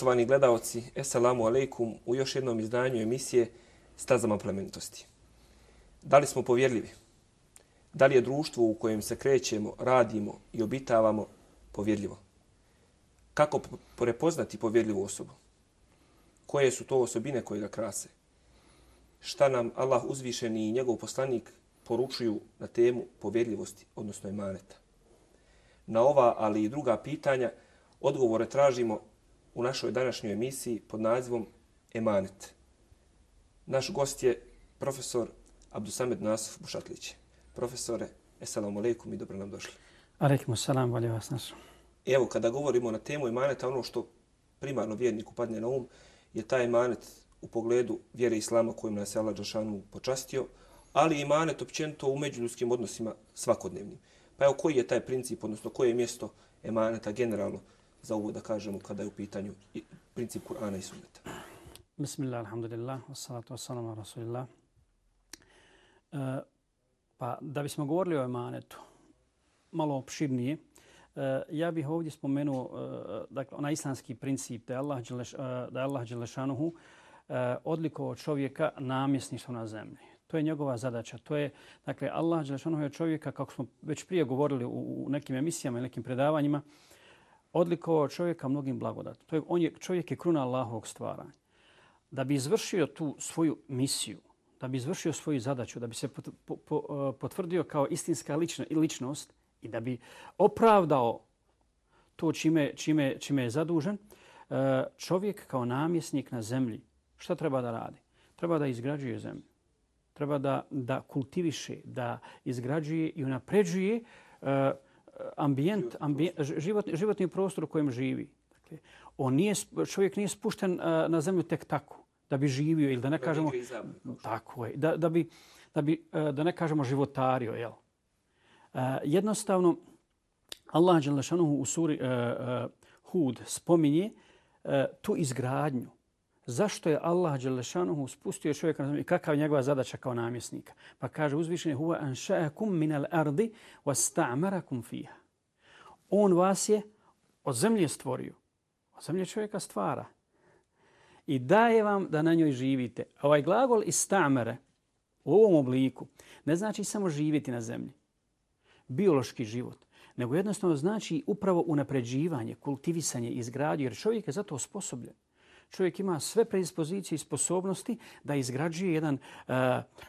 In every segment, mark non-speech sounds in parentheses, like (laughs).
Poštovani gledaoci, eselamu alaikum u još jednom izdanju emisije Stazama plemenitosti. Da li smo povjerljivi? Da li je društvo u kojem se krećemo, radimo i obitavamo povjerljivo? Kako prepoznati povjerljivu osobu? Koje su to osobine koje ga krase? Šta nam Allah uzvišeni i njegov poslanik poručuju na temu povjerljivosti, odnosno emaneta? Na ova, ali i druga pitanja, odgovore tražimo u našoj današnjoj emisiji pod nazivom Emanet. Naš gost je profesor Abdusamed Nasuf Bušatlić. Profesore, esalamu alaikum i dobro nam došli. Alaikum salam, valje vas nasu. Evo, kada govorimo na temu emaneta, ono što primarno vjerniku padne na um, je taj emanet u pogledu vjere Islama kojim nas je Allah Đašanu počastio, ali i emanet općenito u međuljudskim odnosima svakodnevnim. Pa evo, koji je taj princip, odnosno koje je mjesto emaneta generalno za ovo da kažemo kada je u pitanju princip Kur'ana i Sunneta. Bismillah, alhamdulillah, wassalatu wassalamu ala rasulillah. E, pa da bismo govorili o emanetu, malo opširnije, e, ja bih ovdje spomenuo e, dakle, onaj islamski princip da je Allah, Đeleš, e, da je Allah Đelešanuhu e, odlikovao čovjeka namjesništvo na zemlji. To je njegova zadaća. To je, dakle, Allah Đelešanuhu je čovjeka, kako smo već prije govorili u, u nekim emisijama i nekim predavanjima, odlikovao čovjeka mnogim blagodatima. To je, on je, čovjek je kruna Allahovog stvaranja. Da bi izvršio tu svoju misiju, da bi izvršio svoju zadaću, da bi se pot, po, po, eh, potvrdio kao istinska lična, ličnost i da bi opravdao to čime, čime, čime je zadužen, eh, čovjek kao namjesnik na zemlji, šta treba da radi? Treba da izgrađuje zemlju. Treba da, da kultiviše, da izgrađuje i unapređuje uh, ambijent, ambijent život, životni prostor u kojem živi. Dakle, on nije, čovjek nije spušten na zemlju tek tako da bi živio ili da ne da kažemo tako je. Da, da bi da bi uh, da ne kažemo životario jel? Uh, jednostavno Allah dželle u suri uh, Hud spominje tu izgradnju zašto je Allah dželle spustio čovjeka na zemlju i kakav je njegova zadaća kao namjesnika pa kaže uzvišeni huwa ansha'akum min al-ardi wasta'marakum fiha on vas je od zemlje stvorio od zemlje čovjeka stvara i daje vam da na njoj živite. Ovaj glagol istamere u ovom obliku ne znači samo živjeti na zemlji, biološki život, nego jednostavno znači upravo unapređivanje, kultivisanje, izgradnje, jer čovjek je zato osposobljen. Čovjek ima sve predispozicije i sposobnosti da izgrađuje jedan uh,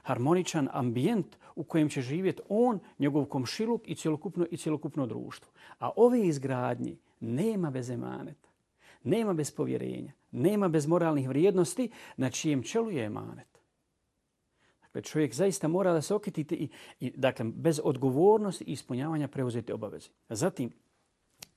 harmoničan ambijent u kojem će živjeti on, njegov komšiluk i cjelokupno, i cjelokupno društvo. A ove izgradnje nema bez emaneta, nema bez povjerenja, nema bez moralnih vrijednosti na čijem čelu je emanet. Dakle, čovjek zaista mora da se okitite i, i dakle, bez odgovornosti i ispunjavanja preuzete obaveze. Zatim,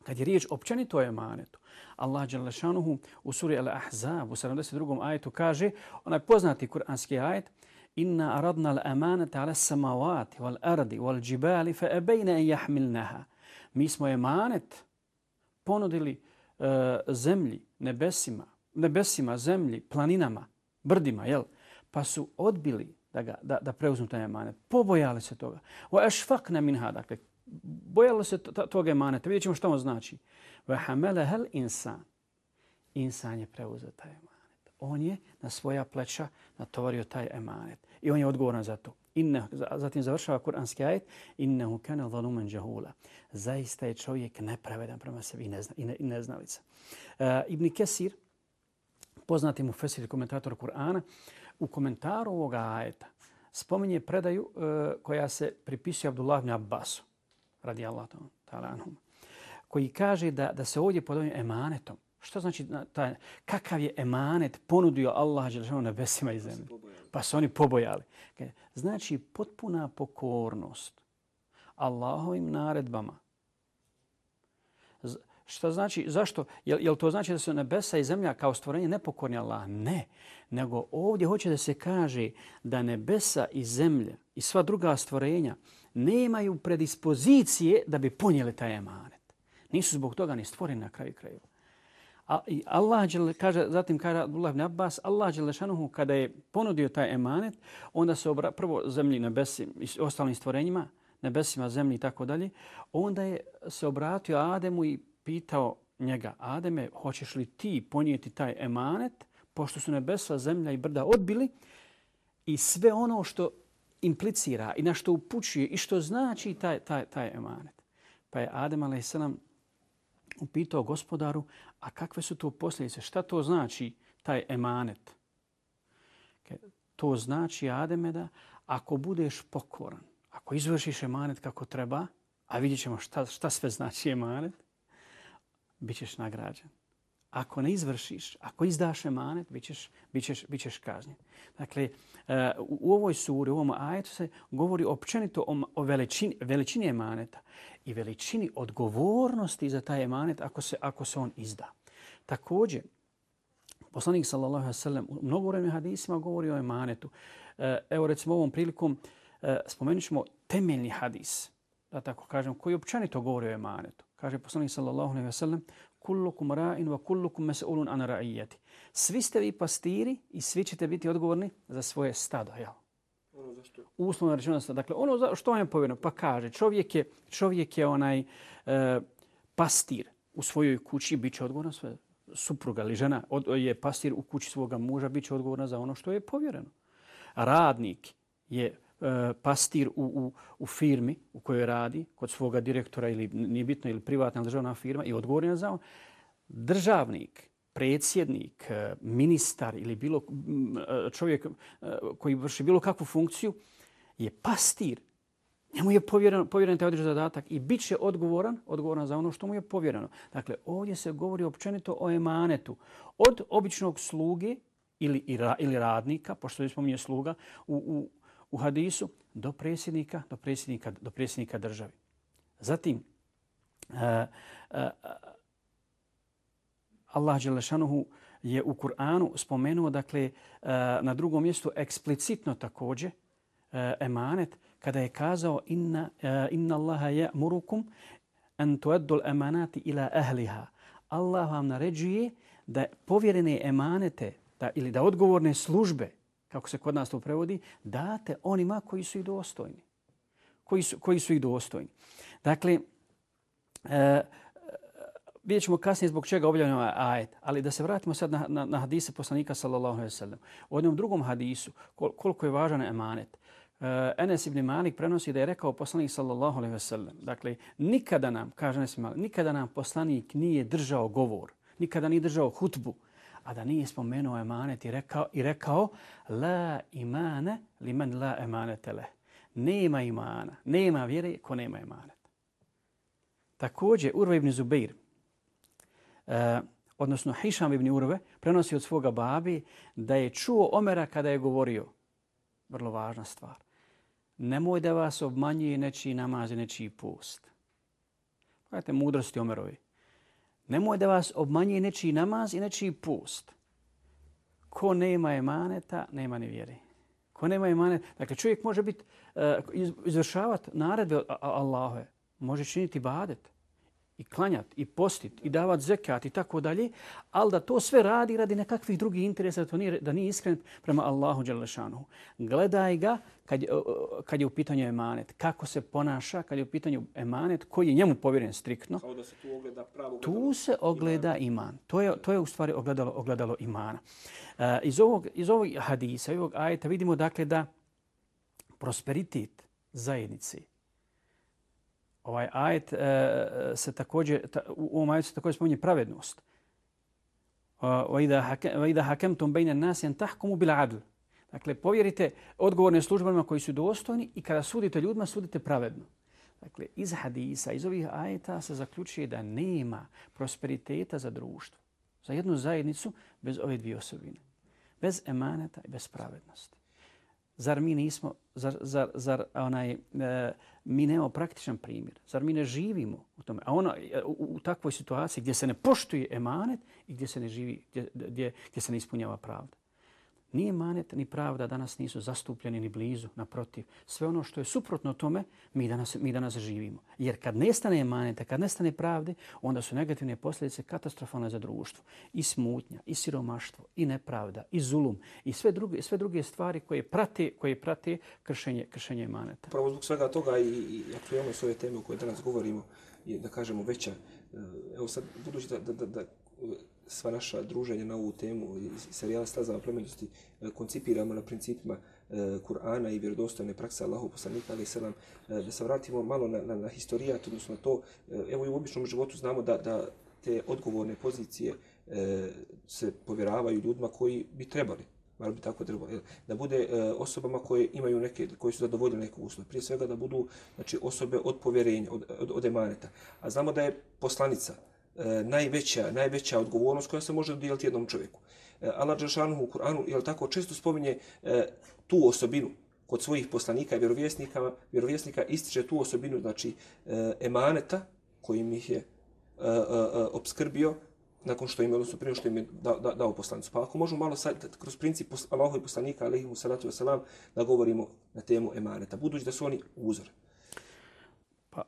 kad je riječ općenito o emanetu, Allah Đalešanuhu u suri Al-Ahzab u 72. ajetu kaže, onaj poznati kuranski ajet, Inna aradna al-amanata ala samavati wal ardi wal džibali fa ebejne en jahmilnaha. Mi smo emanet ponudili uh, zemlji, nebesima, nebesima, zemlji, planinama, brdima, jel? Pa su odbili da, ga, da, da preuzmu taj emanet. Pobojali se toga. O ešfakne minha, dakle, bojala se toga emaneta. Vidjet ćemo što on znači. Ve insan. Insan je preuzeo taj emanet. On je na svoja pleća natovario taj emanet. I on je odgovoran za to. Inne, zatim završava kuranski ajet. Innehu kana zaluman jahula. Zaista je čovjek nepravedan prema sebi i, nezna, i, ne, i neznalica. Uh, e, Ibn Kesir, poznati mu fesir komentator Kur'ana, u komentaru ovoga ajeta spominje predaju uh, koja se pripisuje Abdullah ibn Abbasu, radi Allah anhum, koji kaže da, da se ovdje pod emanetom, što znači taj, kakav je emanet ponudio Allah Đelešanu nebesima i zemlji? Pa su oni pobojali. Znači potpuna pokornost Allahovim naredbama Šta znači, zašto? Jel, jel to znači da su nebesa i zemlja kao stvorenje nepokorni Allah? Ne. Nego ovdje hoće da se kaže da nebesa i zemlja i sva druga stvorenja nemaju predispozicije da bi ponijeli taj emanet. Nisu zbog toga ni stvoreni na kraju krajeva. A, i Allah kaže, zatim kaže Abdullah ibn Abbas, Allah Đelešanuhu kada je ponudio taj emanet, onda se obra, prvo zemlji, nebesi i ostalim stvorenjima, nebesima, zemlji i tako dalje, onda je se obratio Ademu i pitao njega, Ademe, hoćeš li ti ponijeti taj emanet, pošto su nebesa, zemlja i brda odbili i sve ono što implicira i na što upućuje i što znači taj, taj, taj emanet. Pa je Adem a.s. upitao gospodaru, a kakve su to posljedice? Šta to znači taj emanet? To znači, Ademe, da ako budeš pokoran, ako izvršiš emanet kako treba, a vidjet ćemo šta, šta sve znači emanet, bit ćeš nagrađen. Ako ne izvršiš, ako izdaš emanet, bit ćeš, bit ćeš, bit ćeš kažnjen. Dakle, e, u ovoj suri, u ovom ajetu se govori općenito o, o veličini, veličini emaneta i veličini odgovornosti za taj emanet ako se, ako se on izda. Također, poslanik sallallahu alejhi ve sellem u mnogobrojnim hadisima govori o emanetu. E, evo recimo ovom prilikom e, spomenućemo temeljni hadis, da tako kažem, koji općenito govori o emanetu. Kaže poslanik sallallahu alejhi ve sellem: "Kullukum ra'in wa kullukum mas'ulun an ra'iyati." Svi ste vi pastiri i svi ćete biti odgovorni za svoje stado, jel? Ono zašto? Uslovno rečeno, dakle, ono za što vam je povjereno, pa kaže, čovjek je, čovjek je onaj e, pastir u svojoj kući, bit će odgovoran sve supruga ili žena od, je pastir u kući svoga muža, bit će odgovorna za ono što je povjereno. Radnik je E, pastir u, u, u firmi u kojoj radi, kod svoga direktora ili nije bitno, ili privatna ili državna firma i odgovoran za on, državnik, predsjednik, e, ministar ili bilo e, čovjek koji vrši bilo kakvu funkciju je pastir. Njemu je povjeren, povjeren taj određen zadatak i bit će odgovoran, odgovoran za ono što mu je povjereno. Dakle, ovdje se govori općenito o emanetu. Od običnog sluge ili, ili radnika, pošto je spominje sluga, u, u u hadisu do predsjednika, do predsjednika, do predsjednika države. Zatim, uh, uh, Allah Đelešanuhu je u Kur'anu spomenuo, dakle, e, na drugom mjestu eksplicitno također emanet, kada je kazao inna, inna Allaha je murukum an tuaddul emanati ila ahliha. Allah vam naređuje da povjerene emanete da, ili da odgovorne službe kako se kod nas to prevodi, date onima koji su i dostojni. Koji su, koji su i dostojni. Dakle, e, e vidjet ćemo kasnije zbog čega objavljamo ovaj ajet, ali da se vratimo sad na, na, na hadise poslanika sallallahu alaihi sallam. U jednom drugom hadisu, kol, koliko je važan emanet, Uh, Enes ibn Malik prenosi da je rekao poslanik sallallahu alejhi ve sellem. Dakle, nikada nam, kaže Enes ibn Malik, nikada nam poslanik nije držao govor, nikada nije držao hutbu, a da nije spomenuo emanet i rekao, i rekao la imane li men la emanete. Nema imana, nema vjere ko nema emanet. Također, Urve ibn Zubeir, eh, odnosno Hišam ibn Urve, prenosi od svoga babi da je čuo Omera kada je govorio, vrlo važna stvar, nemoj da vas obmanjuje nečiji namaz i nečiji post. Pogledajte mudrosti Omerovi. Nemoj da vas obmanje nečiji namaz i nečiji pust. Ko nema emaneta, nema ni vjeri. Ko nema emaneta, dakle čovjek može biti, eh, uh, izvršavati naredbe Allahove, može činiti badet i klanjati, i postiti, i davati zekat i tako dalje, ali da to sve radi radi nekakvih drugih interesa, da, to nije, da nije iskren prema Allahu Đalešanu. Gledaj ga kad kad je u pitanju emanet, kako se ponaša kad je u pitanju emanet, koji je njemu povjeren striktno. Kao da se tu ogleda pravo Tu se ogleda iman. iman. To, je, to je u stvari ogledalo, ogledalo imana. Uh, iz, ovog, iz ovog hadisa, ovog ajeta vidimo dakle da prosperitet zajednice, ovaj ajet uh, se također, ta, u ovom ajetu se također spominje pravednost. وَإِذَا حَكَمْتُمْ بَيْنَ النَّاسِ أَنْ تَحْكُمُوا بِالْعَدْلِ Dakle, povjerite odgovorne službenima koji su dostojni i kada sudite ljudima, sudite pravedno. Dakle, iz hadisa, iz ovih ajeta se zaključuje da nema prosperiteta za društvo, za jednu zajednicu bez ove dvije osobine. Bez emaneta i bez pravednosti. Zar mi nismo, zar, zar, zar onaj, e, mi nemamo praktičan primjer? Zar mi ne živimo u tome? A ona, u, u takvoj situaciji gdje se ne poštuje emanet i gdje se ne živi, gdje, gdje, gdje se ne ispunjava pravda. Nije manet ni pravda danas nisu zastupljeni ni blizu, naprotiv. Sve ono što je suprotno tome, mi danas, mi danas živimo. Jer kad nestane maneta, kad nestane pravde, onda su negativne posljedice katastrofalne za društvo. I smutnja, i siromaštvo, i nepravda, i zulum, i sve druge, sve druge stvari koje prate, koje prate kršenje, kršenje maneta. Pravo zbog svega toga i, i aktualno s ove teme o kojoj danas govorimo, je, da kažemo, veća e, evo sad, budući da, da, da, da sva naša druženja na ovu temu i serijala Stazama plemenitosti e, koncipiramo na principima e, Kur'ana i vjerodostojne prakse Allahu poslanika, ali selam, e, da se vratimo malo na, na, na historijat, odnosno na to, e, evo i u običnom životu znamo da, da te odgovorne pozicije se povjeravaju ljudima koji bi trebali bar bi tako trebalo. Da bude e, osobama koje imaju neke, koji su zadovoljili neke uslove. Prije svega da budu znači, osobe od povjerenja, od, od, od emaneta. A znamo da je poslanica E, najveća, najveća odgovornost koja se može dodijeliti jednom čovjeku. E, Allah Đašanu u Kur'anu, jel tako, često spominje e, tu osobinu kod svojih poslanika i vjerovjesnika, vjerovjesnika ističe tu osobinu, znači emaneta kojim ih je obskrbio nakon što im je, odnosno prije što im je dao, da, dao poslanicu. Pa ako možemo malo sad, kroz princip Allahove poslanika, alaihimu salatu wasalam, da govorimo na temu emaneta, budući da su oni uzor. Pa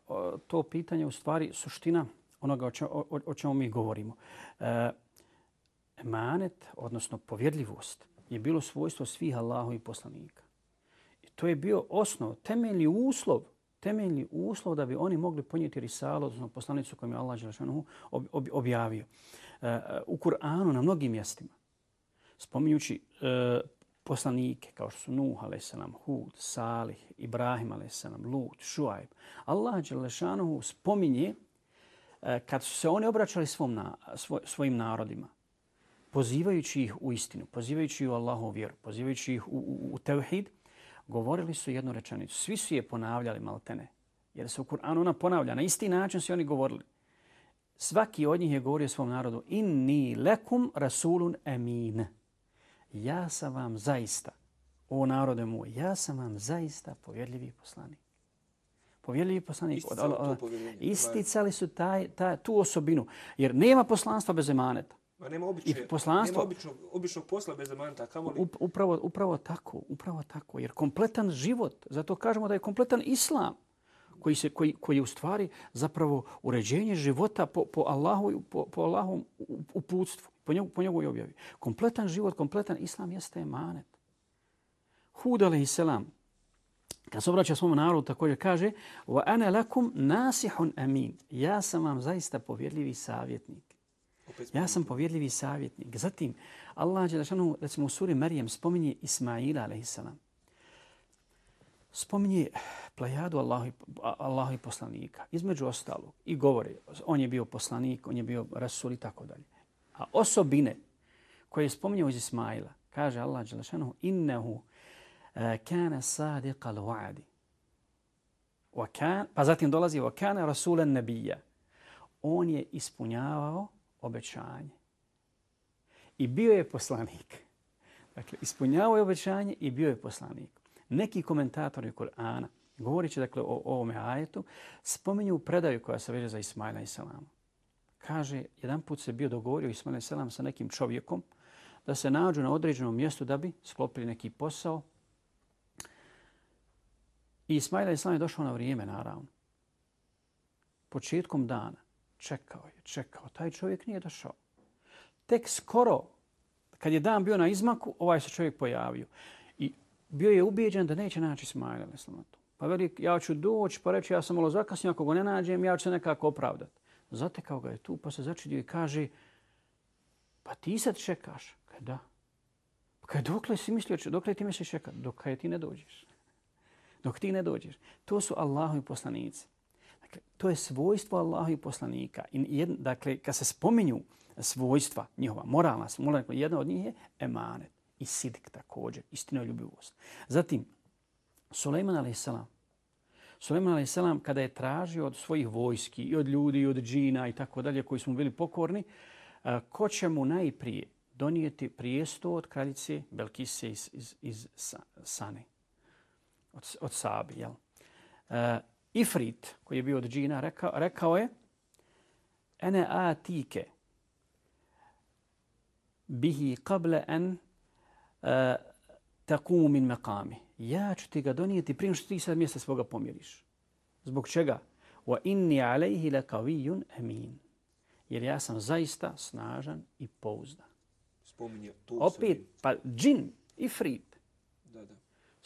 to pitanje u stvari suština onoga o, čemu, o, o čemu mi govorimo. E, emanet, odnosno povjedljivost, je bilo svojstvo svih Allahovi poslanika. I to je bio osnov, temeljni uslov temeljni uslov da bi oni mogli ponijeti risalu, odnosno poslanicu koju je Allah Đelešanu objavio. E, u Kur'anu na mnogim mjestima, spominjući e, poslanike kao što su Nuh a.s., Hud, Salih, Ibrahim a.s., Lut, Šuajb, Allah Đelešanu spominje E, kad su se oni obraćali svom na, svoj, svojim narodima, pozivajući ih u istinu, pozivajući ih u Allahovu vjeru, pozivajući ih u, u, u tevhid, govorili su jednu rečenicu. Svi su je ponavljali maltene. Jer se u Kur'anu ona ponavlja. Na isti način su oni govorili. Svaki od njih je govorio svom narodu. Inni lekum rasulun emin. Ja sam vam zaista, o narode moj, ja sam vam zaista povjedljivi poslanik. Povjedljivi poslanik. Isticali su taj, taj, tu osobinu. Jer nema poslanstva bez emaneta. Ma nema obične, poslanstvo, nema običnog, običnog posla bez emaneta, kamo li? Upravo, upravo tako, upravo tako. Jer kompletan život, zato kažemo da je kompletan islam, koji, se, koji, koji je u stvari zapravo uređenje života po, po Allahu, po, po Allahom uputstvu, po, njegu, po njegovoj objavi. Kompletan život, kompletan islam jeste emanet. Hud alaihi selam, kad se obraća svom narodu, također kaže wa ana lakum nasihun amin. Ja sam vam zaista povjerljivi savjetnik. Ja sam povjerljivi savjetnik. Zatim, Allah je dašanu, recimo u suri Marijem, spominje Ismaila, a.s. Spominje plejadu Allahi, Allahi poslanika. Između ostalog. I govore, on je bio poslanik, on je bio rasul i tako dalje. A osobine koje je spominjao iz Ismaila, kaže Allah je dašanu, innehu eh, Eh, kana sadiqa al-wa'di. Pa zatim dolazi, wa kana rasulan nabija. On je ispunjavao obećanje. I bio je poslanik. Dakle, ispunjavao je obećanje i bio je poslanik. Neki komentatori Kur'ana, govorići dakle, o, ovome ajetu, spominju predaju koja se veže za Ismaila i Salama. Kaže, jedan put se bio dogovorio Ismaila i Salam sa nekim čovjekom da se nađu na određenom mjestu da bi sklopili neki posao. I Ismail Islam je došao na vrijeme, naravno. Početkom dana čekao je, čekao. Taj čovjek nije došao. Tek skoro, kad je dan bio na izmaku, ovaj se čovjek pojavio. I bio je ubijeđen da neće naći Ismaila Neslamatu. Pa veli, ja ću doći, pa reći, ja sam malo zakasnio, ako ga ne nađem, ja ću se nekako opravdati. Zatekao ga je tu, pa se začudio i kaže, pa ti sad čekaš? Kaj da. Pa kaj dokle si mislio, dokle ti misliš čekati? Dok kaj ti ne dođeš. Dok ti ne dođeš. To su Allahovi poslanici. Dakle, to je svojstvo Allaha i poslanika. I jed, dakle, kad se spominju svojstva njihova, moralna, moralna jedna od njih je emanet i sidik također, istinoljubivost. Zatim, Suleiman a.s. Suleiman a.s. kada je tražio od svojih vojski i od ljudi i od džina i tako dalje koji su mu bili pokorni, eh, ko će mu najprije donijeti prijesto od kraljice Belkise iz, iz, iz Sane, od, od Sabi, jel? Ifrit, koji je bio od džina, rekao, rekao je Ene atike bihi qable en uh, takumu min meqami. Ja ću ti ga donijeti prije što ti sad mjesta svoga pomjeriš. Zbog čega? Wa inni alejhi le kavijun emin. Jer ja sam zaista snažan i pouzdan. Spominje to Opet, pa džin, ifrit,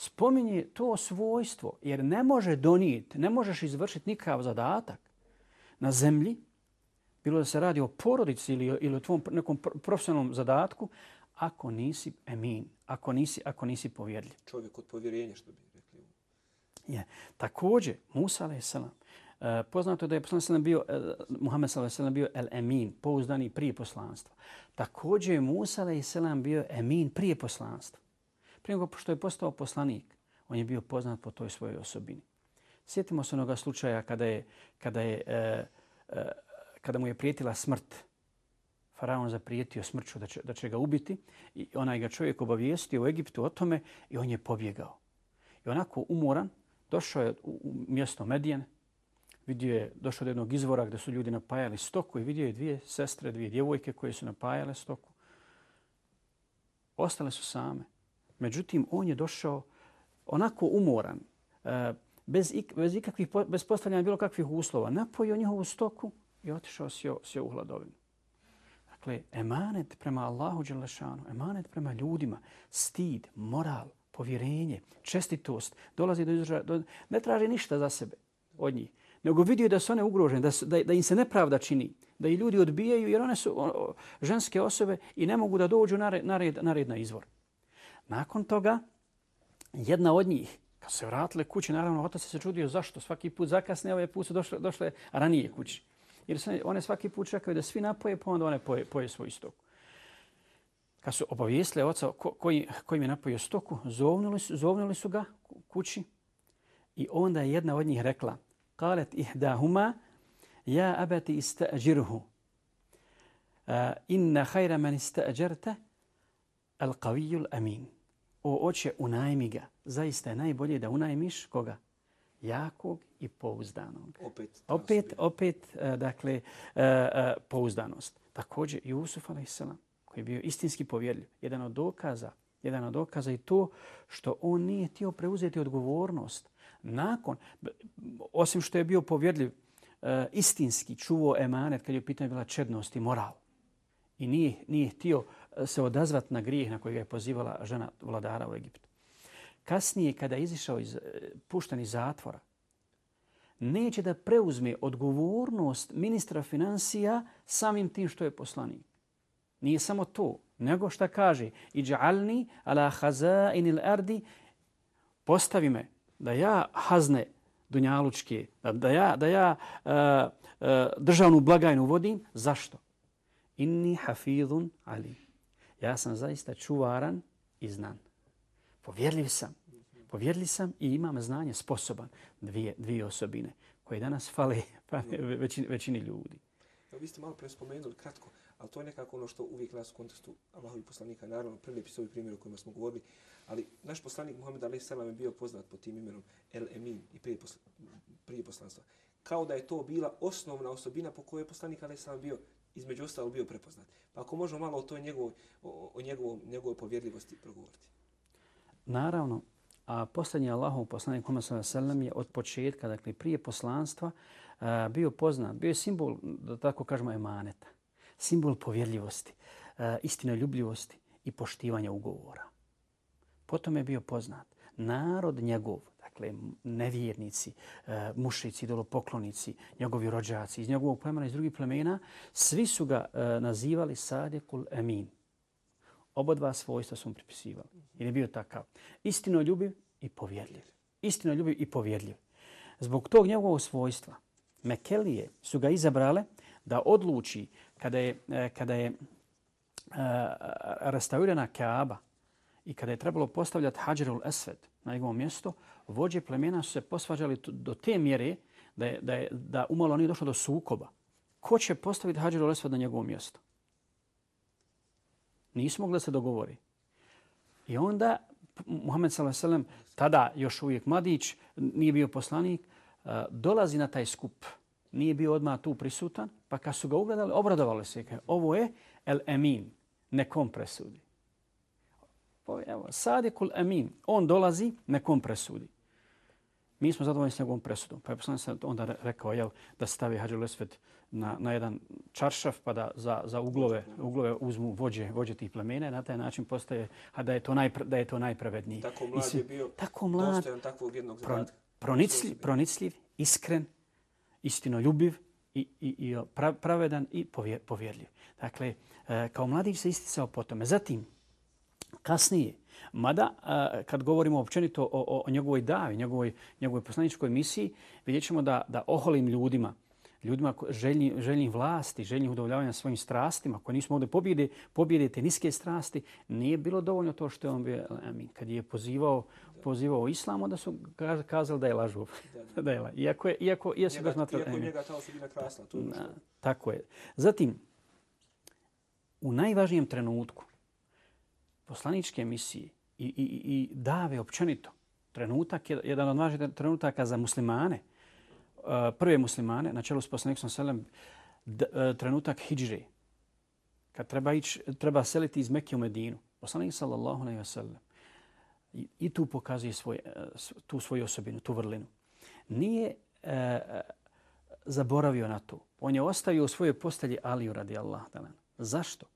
spominje to svojstvo, jer ne može donijeti, ne možeš izvršiti nikakav zadatak na zemlji bilo da se radi o porodici ili, ili o tvom nekom profesionalnom zadatku, ako nisi emin, ako nisi, ako nisi povjerljiv. Čovjek od povjerenja, što bi rekli. Je. Također, Musa a.s. Uh, poznato je da je poslanik bio, uh, Muhammed s.a.v. bio el emin, pouzdani prije poslanstva. Također je Musa a.s. bio emin prije poslanstva. Prije nego što je postao poslanik, on je bio poznat po toj svojoj osobini. Sjetimo se onoga slučaja kada je, kada je e, e, kada mu je prijetila smrt, faraon zaprijetio smrću da će, da će ga ubiti i onaj ga čovjek obavijestio u Egiptu o tome i on je pobjegao. I onako umoran došao je u, u mjesto Medijene, vidio je, došao do jednog izvora gdje su ljudi napajali stoku i vidio je dvije sestre, dvije djevojke koje su napajale stoku. Ostale su same. Međutim, on je došao onako umoran, e, bez, ik, bez ikakvih, bez postavljanja bilo kakvih uslova, napojio njihovu stoku i otišao sjeo, sjeo u hladovinu. Dakle, emanet prema Allahu Đelešanu, emanet prema ljudima, stid, moral, povjerenje, čestitost, dolazi do izražaja, do, ne traži ništa za sebe od njih, nego vidio da su one ugrožene, da, da, da im se nepravda čini, da i ljudi odbijaju jer one su o, o, ženske osobe i ne mogu da dođu na red, na, red, na red na izvor. Nakon toga, jedna od njih, kad se vratile kući, naravno, otac se čudio zašto svaki put zakasne, ove put su došle, došle ranije kući jer se one svaki put čekaju da svi napoje, pa onda one poje, poje svoju stoku. Kad su obavijestile oca ko, koji, koji je napojio stoku, zovnuli su, zovnuli su ga kući i onda je jedna od njih rekla Kalet ihdahuma ja abati istađirhu uh, inna hajra man istađerta al qavijul amin. O oče, unajmi ga. Zaista je najbolje da unajmiš koga? jakog i pouzdanog. Opet, opet, opet uh, dakle, uh, uh, pouzdanost. Također, Jusuf a.s. koji je bio istinski povjerljiv, jedan od dokaza, jedan od dokaza i to što on nije htio preuzeti odgovornost nakon, osim što je bio povjerljiv, istinski čuvo emanet kad je pitanje bila čednost i moral. I nije, nije htio se odazvat na grijeh na koji ga je pozivala žena vladara u Egiptu kasnije kada je izišao iz e, iz zatvora, neće da preuzme odgovornost ministra financija samim tim što je poslanik. Nije samo to, nego šta kaže i džalni ala hazainil ardi postavi me da ja hazne dunjalučke, da ja, da ja uh, uh, državnu blagajnu vodim. Zašto? Inni hafidun ali. Ja sam zaista čuvaran i znan. Povjerljiv sam. Povjerljiv sam i imam znanje sposoban. Dvije, dvije osobine koje danas fale, fale većini, većini ljudi. Ja, vi ste malo pre spomenuli kratko, ali to je nekako ono što uvijek nas u kontekstu Allahovi poslanika, naravno, prvi su ovi primjeri o kojima smo govorili, ali naš poslanik Muhammed A.S. je bio poznat pod tim imenom El Emin i prije, posl prije poslanstva. Kao da je to bila osnovna osobina po kojoj je poslanik A.S. bio između ostalo bio prepoznat. Pa ako možemo malo o toj njegovoj, o, o njegovom, njegovoj povjerljivosti progovoriti. Naravno, a posljednji Allahov poslanik Muhammed sallallahu je od početka, dakle prije poslanstva, bio poznat, bio je simbol, da tako kažemo, emaneta. Simbol povjerljivosti, istinoljubljivosti i poštivanja ugovora. Potom je bio poznat narod njegov, dakle nevjernici, e, mušici, idolopoklonici, njegovi rođaci iz njegovog plemena, iz drugih plemena, svi su ga e, nazivali Sadekul Emin, Oba dva svojstva su mu pripisivali. Jer je bio takav. Istino ljubiv i povjedljiv. Istino ljubiv i povjedljiv. Zbog tog njegovog svojstva Mekelije su ga izabrale da odluči kada je, e, kada je uh, restaurirana Kaaba i kada je trebalo postavljati Hađarul Esved na njegovo mjesto, vođe plemena su se posvađali do te mjere da, je, da, je, da umalo nije došlo do sukoba. Ko će postaviti Hadžer Esved na njegovo mjesto? Nisu mogli se dogovori. I onda Muhammed s.a.v. tada još uvijek mladić, nije bio poslanik, dolazi na taj skup. Nije bio odmah tu prisutan, pa kad su ga ugledali, obradovali se. Ovo je El Emin, nekom presudi. Pa evo, Sadikul Emin, on dolazi, nekom presudi. Mi smo zadovoljni s njegovom presudom. Pa je poslanik onda rekao jel, da stavi Hadžul Esved na, na jedan čaršaf pa da za, za uglove, uglove uzmu vođe, vođe tih plemene. Na taj način postaje a da je to, najpre, da je to najpravedniji. Tako mlad Mislim, je bio tako mlad, takvog jednog pro, pronicljiv, pronicljiv, iskren, istinoljubiv i, i, i pravedan i povjerljiv. Dakle, e, kao mladić se isticao po tome. Zatim, kasnije, mada kad govorimo općenito o, o njegovoj davi, njegovoj, njegovoj poslaničkoj misiji, vidjet ćemo da, da oholim ljudima, ljudima željni, željni vlasti, željni udovoljavanja svojim strastima, koji nisu mogli pobjede, pobjede te niske strasti, nije bilo dovoljno to što je on bio amin. Kad je pozivao, pozivao islamu, da su kazali da je lažu. (laughs) Da, je Iako je, iako, iako njega, ga iako njega ta osobina krasna. To Na, tako je. Zatim, u najvažnijem trenutku poslaničke misije i, i, i dave općenito, trenutak je jedan od važnijih trenutaka za muslimane, e, prve muslimane, na čelu s poslanikom Selem, e, trenutak hijđre, kad treba, ići, treba seliti iz Mekke u Medinu. Poslanik sallallahu alaihi wa sallam i, tu pokazuje svoj, e, tu svoju osobinu, tu vrlinu. Nije e, zaboravio na to. On je ostavio u svojoj postelji Aliju radi Allah. Zašto?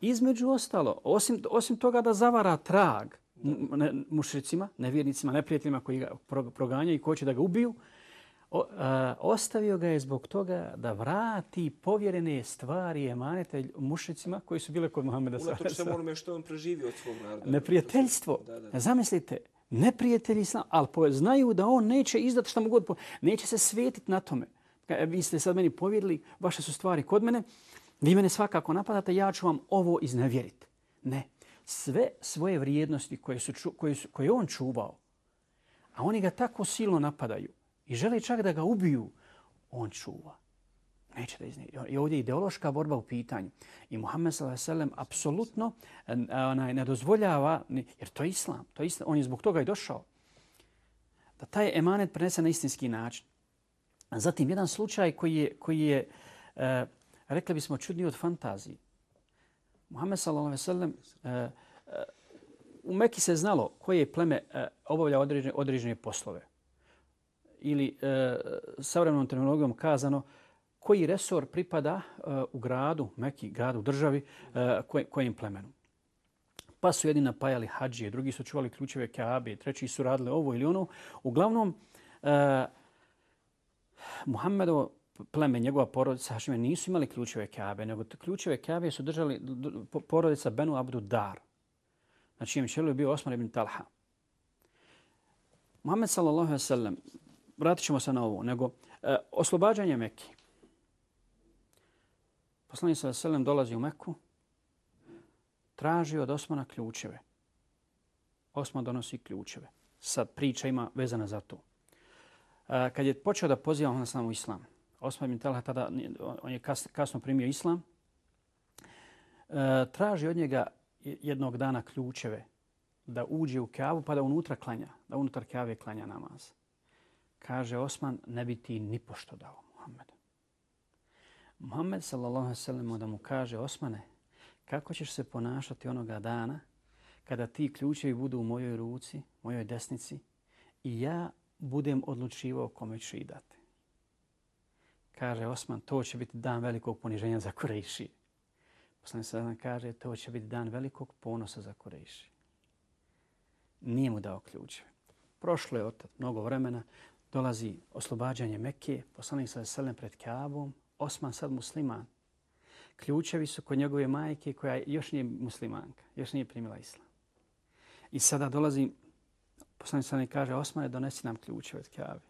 Između ostalo, osim, osim toga da zavara trag ne, mušricima, nevjernicima, neprijateljima koji ga proganjaju i ko će da ga ubiju, o, a, ostavio ga je zbog toga da vrati povjerene stvari emanete mušicima koji su bile kod Muhammeda alejhi ve sellem. onome što on preživio od svog naroda. Neprijateljstvo. Da, da. Zamislite, neprijatelji islam, ali znaju da on neće izdati šta mu god, neće se svetiti na tome. E, vi ste sad meni povjerili, vaše su stvari kod mene, vi mene svakako napadate, ja ću vam ovo iznevjeriti. Ne. Sve svoje vrijednosti koje, su, koje, su, koje on čuvao, a oni ga tako silno napadaju, i žele čak da ga ubiju, on čuva. Neće da iznije. I ovdje je ideološka borba u pitanju. I Muhammed s.a.v. apsolutno onaj, ne dozvoljava, jer to je islam, to je islam, on je zbog toga i došao, da taj emanet prenese na istinski način. A zatim, jedan slučaj koji je, koji je e, rekli bismo, čudni od fantazije. Muhammed s.a.v. E, e, u Meki se znalo koje pleme e, obavlja određene, određene poslove ili e, savremenom terminologijom kazano koji resor pripada e, u gradu, meki gradu, državi, e, koj, kojem plemenu. Pa su jedni napajali hađije, drugi su čuvali ključeve Kaabe, treći su radili ovo ili ono. Uglavnom, e, Muhammedovo pleme, njegova porodica Hašime nisu imali ključeve Kabe, nego ključeve Kabe su držali porodica Benu Abdu Dar. na čijem čelu je bio Osman ibn Talha. Muhammed sallallahu alaihi sallam vratit ćemo se na ovo, nego e, oslobađanje Mekke. Poslanik alaihi sallam dolazi u Meku, traži od Osmana ključeve. Osman donosi ključeve. Sad priča ima vezana za to. E, kad je počeo da poziva na u islam, Osman bin Talha tada, on je kas, kasno primio islam, e, traži od njega jednog dana ključeve da uđe u kavu pa da unutra klanja, da unutar kave klanja namaz kaže Osman, ne bi ti ni pošto dao Muhammed. Muhammed sallallahu sallam da mu kaže Osmane, kako ćeš se ponašati onoga dana kada ti ključevi budu u mojoj ruci, mojoj desnici i ja budem odlučivao kome ću ih dati. Kaže Osman, to će biti dan velikog poniženja za Kurejši. Poslanik sada kaže, to će biti dan velikog ponosa za Kurejši. Nije mu dao ključeve. Prošlo je od mnogo vremena, dolazi oslobađanje Mekke, poslanik sada selem pred Kaabom, Osman sad musliman. Ključevi su kod njegove majke koja još nije muslimanka, još nije primila islam. I sada dolazi, poslanik sada kaže, Osmane, donesi nam ključeve od Kaabe.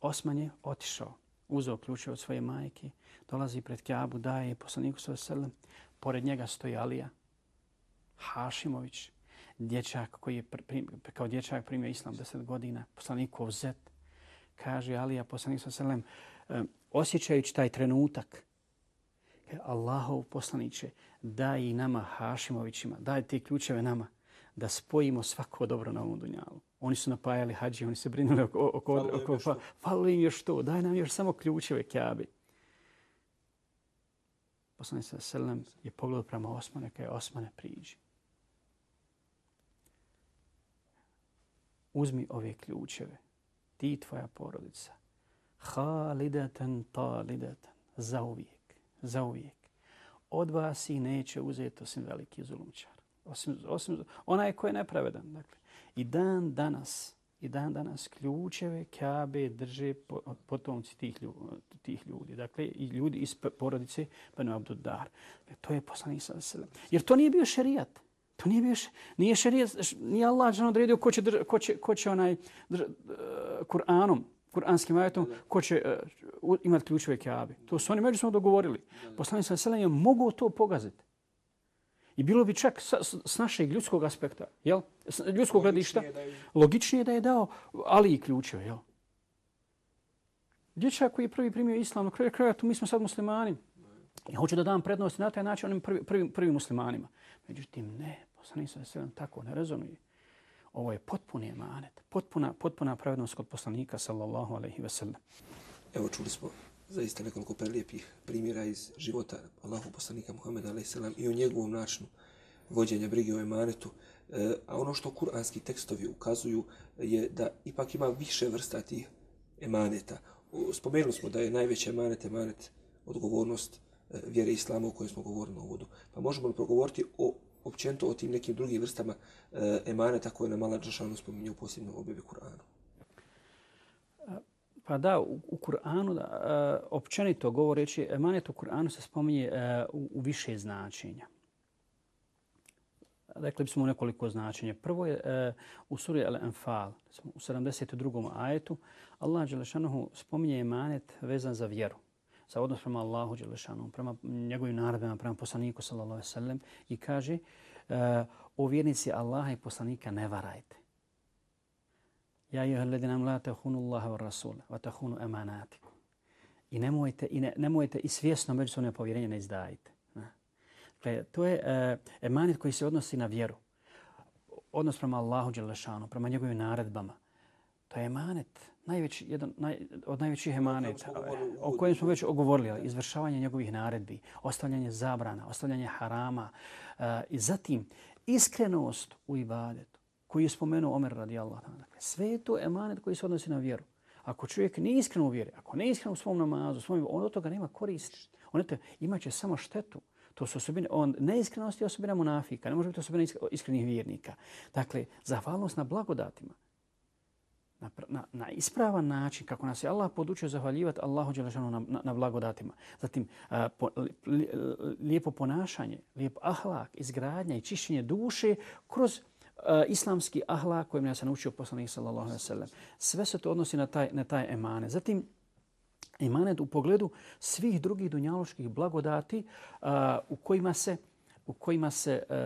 Osman je otišao, uzeo ključe od svoje majke, dolazi pred Kjabu, daje poslaniku sa selem, pored njega stoji Alija, Hašimović, dječak koji je prim, kao dječak primio islam 10 godina, poslanikov zet, kaže Alija poslanik sa selem, osjećajući taj trenutak, Allahov poslaniće, daj i nama Hašimovićima, daj te ključeve nama, da spojimo svako dobro na ovom dunjalu. Oni su napajali hađi, oni se brinuli oko, oko, oko, oko pa, falo im još to, daj nam još samo ključeve kjabi. Poslanik sa selem je pogledao prema Osmane, kaj Osmane priđi. Uzmi ove ključeve ti i tvoja porodica. Halidatan talidatan. Za uvijek. Za uvijek. Od vas i neće uzeti osim veliki zulumčar. Osim, osim onaj ko je nepravedan. Dakle. I dan danas i dan danas ključeve Kabe drže potomci tih ljudi, tih ljudi. Dakle, i ljudi iz porodice Banu Abduddar. Dakle, to je poslanik sa selem. Jer to nije bio šerijat. To nije bio nije šerijat, nije Allah žena odredio ko će, ko će, ko će onaj drž, uh, eh, Kur'anom, Kur'anskim ajetom, ko će eh, uh, imati ključeve Kabe. To su oni međusobno dogovorili. Poslanik sa selem je mogu to pogaziti. I bilo bi čak s, s našeg ljudskog aspekta, jel? S ljudskog gledišta, logičnije da je dao Ali i ključeve, jel? Dječak koji je prvi primio islam, na kraju kraja, tu mi smo sad muslimani. I hoću da dam prednost na taj način onim prvi, prvi, prvi muslimanima. Međutim, ne, poslanik sa selem tako ne rezonuje. Ovo je potpuni emanet, potpuna, potpuna pravednost kod poslanika, sallallahu alaihi ve sellem. Evo čuli smo zaista nekoliko prelijepih primjera iz života Allahu poslanika Muhammeda a.s. i o njegovom načinu vođenja brige o emanetu. E, a ono što kuranski tekstovi ukazuju je da ipak ima više vrsta tih emaneta. Spomenuli smo da je najveći emanet emanet odgovornost e, vjere Islama o kojoj smo govorili na uvodu. Pa možemo li progovoriti o općento o tim nekim drugim vrstama e, emaneta koje nam Allah Đašanu spominje u posljednjoj objavi Kur'anu? Pa da, u, u Kur'anu, uh, općenito govoreći, emanet u Kur'anu se spominje uh, u, u više značenja. Rekli bismo nekoliko značenja. Prvo je uh, u suri Al-Anfal, u 72. ajetu, Allah Đelešanohu spominje emanet vezan za vjeru sa odnos prema Allahu Đelešanu, prema njegovim naredbama, prema poslaniku sallallahu alaihi sallam i kaže uh, o vjernici Allaha i poslanika ne varajte. Ja je ledina la tahunu Allaha wa Rasul wa tahunu amanatikum. I nemojte i ne, nemojte i svjesno međusobno povjerenje ne izdajite. Dakle, to je uh, emanet koji se odnosi na vjeru. Odnos prema Allahu dželešanu, prema njegovim naredbama. To je emanet, najveći, jedan naj, od najvećih emaneta o kojem smo već ogovorili. Izvršavanje njegovih naredbi, ostavljanje zabrana, ostavljanje harama. Uh, I zatim, iskrenost u ibadetu koji je spomenuo Omer radijallahu ta'ala. Dakle, sve je to emanet koji se odnosi na vjeru. Ako čovjek ne iskreno u vjeri, ako ne iskreno u svom namazu, svom, on od toga nema koristi. On eto, imaće samo štetu. To su osobine, on neiskrenost je osobina munafika, ne može biti osobina iskrenih vjernika. Dakle, zahvalnost na blagodatima, na, na, na ispravan način, kako nas je Allah podučio zahvaljivati Allahu Đelešanu na, na, na blagodatima. Zatim, a, po, li, lijepo ponašanje, lijep ahlak, izgradnja i čišćenje duše kroz E, islamski ahlak kojim nas je naučio poslanik sallallahu alejhi ve sellem. Sve se to odnosi na taj na taj emane. Zatim emanet u pogledu svih drugih dunjaloških blagodati uh, u kojima se u kojima se uh,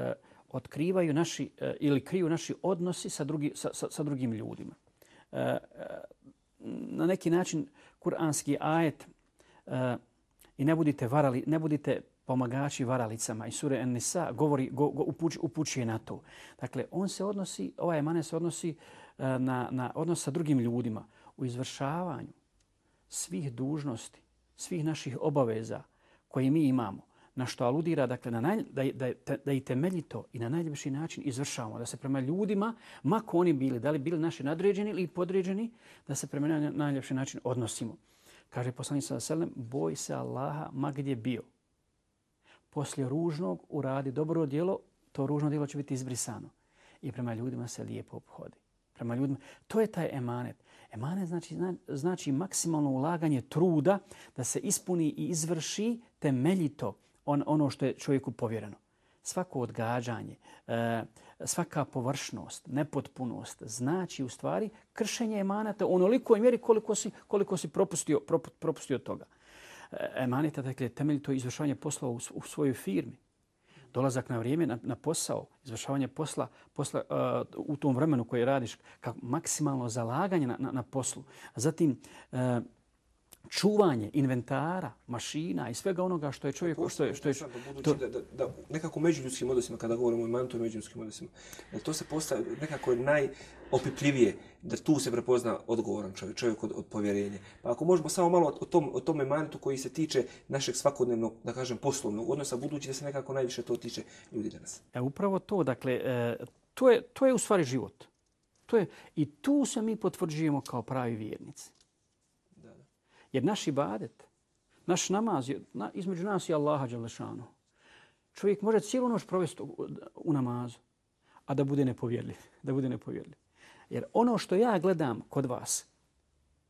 otkrivaju naši uh, ili kriju naši odnosi sa, drugi, sa, sa, sa drugim ljudima. Uh, na neki način kuranski ajet uh, i ne budite varali, ne budite pomagači varalicama i sure An-Nisa govori, go, go, upuć, upućuje na to. Dakle, on se odnosi, ovaj mane se odnosi e, na, na odnos sa drugim ljudima u izvršavanju svih dužnosti, svih naših obaveza koje mi imamo, na što aludira, dakle, na naj, da, da, da, i temeljito i na najljepši način izvršavamo, da se prema ljudima, mako oni bili, da li bili naši nadređeni ili podređeni, da se prema na najljepši način odnosimo. Kaže poslanik sa selem, boj se Allaha ma gdje bio poslije ružnog uradi dobro djelo, to ružno djelo će biti izbrisano. I prema ljudima se lijepo obhodi. Prema ljudima. To je taj emanet. Emanet znači, znači maksimalno ulaganje truda da se ispuni i izvrši temeljito on, ono što je čovjeku povjereno. Svako odgađanje, e, svaka površnost, nepotpunost znači u stvari kršenje emaneta u onolikoj mjeri koliko si, koliko si propustio, propustio toga E, emaneta, dakle, temelj to izvršavanje posla u, u svojoj firmi. Dolazak na vrijeme na, na posao, izvršavanje posla, posla uh, u tom vremenu koji radiš, kako maksimalno zalaganje na, na, na poslu. Zatim, uh, čuvanje inventara, mašina i svega onoga što je čovjek... Što je, što je, to... da, da, da, nekako u međuljudskim odnosima, kada govorimo o imantu međuljudskim odnosima, to se postaje nekako najopipljivije da tu se prepozna odgovoran čovjek, čovjek od, od povjerenja. Pa ako možemo samo malo o tom, o tom imantu koji se tiče našeg svakodnevnog, da kažem, poslovnog odnosa, budući da se nekako najviše to tiče ljudi danas. E, upravo to, dakle, e, to, je, to je u stvari život. To je, I tu se mi potvrđujemo kao pravi vjernici. Jer naš ibadet, naš namaz, je, na, između nas i Allaha Đalešanu. Čovjek može cijelu noć provesti u, u namazu, a da bude nepovjerljiv. Da bude nepovjerljiv. Jer ono što ja gledam kod vas,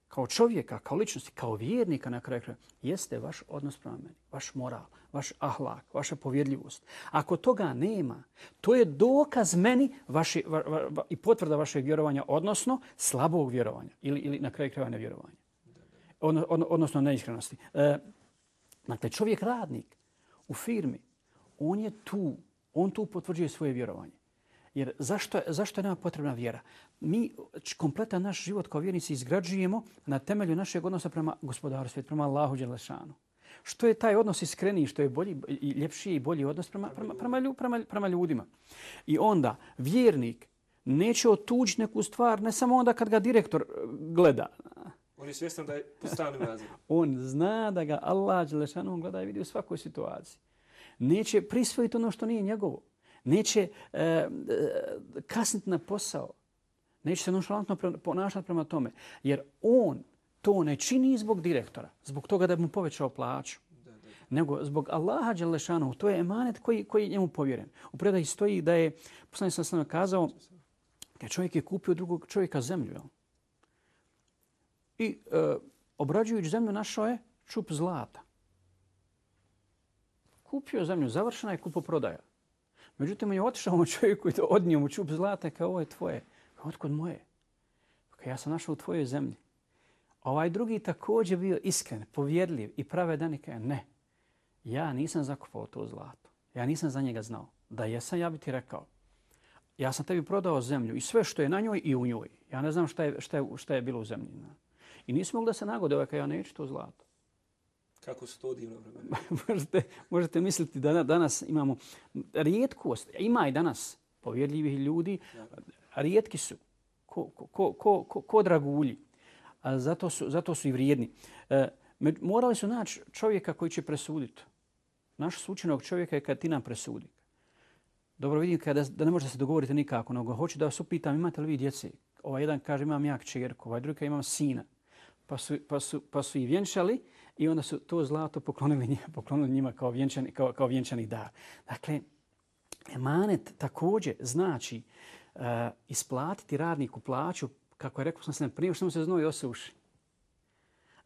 kao čovjeka, kao ličnosti, kao vjernika na kraju kraja, jeste vaš odnos prema meni, vaš moral, vaš ahlak, vaša povjedljivost. Ako toga nema, to je dokaz meni vaši, va, va, va, i potvrda vašeg vjerovanja, odnosno slabog vjerovanja ili, ili na kraju kraja nevjerovanja on, on, odnosno neiskrenosti. E, dakle, čovjek radnik u firmi, on je tu, on tu potvrđuje svoje vjerovanje. Jer zašto, zašto je nama potrebna vjera? Mi kompletan naš život kao vjernici izgrađujemo na temelju našeg odnosa prema gospodaru svijetu, prema Allahu Đelešanu. Što je taj odnos iskreniji, što je bolji, i ljepši i bolji odnos prema, prema, prema, prema, prema ljudima. I onda vjernik neće otuđiti neku stvar, ne samo onda kad ga direktor gleda. On je svjestan da je po stranim (laughs) On zna da ga Allah Đelešanu gleda i vidi u svakoj situaciji. Neće prisvojiti ono što nije njegovo neće e, e, kasniti na posao, neće se nošalantno ponašati prema tome, jer on to ne čini zbog direktora, zbog toga da bi mu povećao plaću, nego zbog Allaha Đelešanu. To je emanet koji, koji je njemu povjeren. U predaji stoji da je, poslani sam sam kazao, kad čovjek je kupio drugog čovjeka zemlju, jel? I e, obrađujući zemlju našao je čup zlata. Kupio zemlju, završena je kupo prodaja. Međutim, on je otišao mu čovjeku i odnio mu čup zlata kao ovo je tvoje. Kao otkud moje? Kao ja sam našao u tvojoj zemlji. Ovaj drugi također bio iskren, povjedljiv i pravedan i kao ne. Ja nisam zakupao to zlato. Ja nisam za njega znao. Da jesam, ja bi ti rekao. Ja sam tebi prodao zemlju i sve što je na njoj i u njoj. Ja ne znam šta je, šta je, šta je bilo u zemlji. I nisam mogu da se nagode ovaj kao ja neću to zlato. Kako su to divno vremena. (laughs) možete, možete misliti da danas imamo rijetkost. Ima i danas povjerljivih ljudi. Rijetki su. Ko, ko, ko, ko, ko dragulji. A zato, su, zato su i vrijedni. E, morali su naći čovjeka koji će presuditi. Naš sučenog čovjeka je kad ti nam presudi. Dobro vidim kada, da ne možete se dogovoriti nikako, nego hoću da vas upitam imate li vi djece? Ovaj jedan kaže imam jak čerku, ovaj drugi kaže imam sina. Pa su, pa, su, pa su i vjenčali i onda su to zlato poklonili njima, poklonili njima kao, vjenčani, kao, kao vjenčani dar. Dakle, emanet također znači uh, isplatiti radniku plaću, kako je rekao sam se, prije što mu se znoj osuši.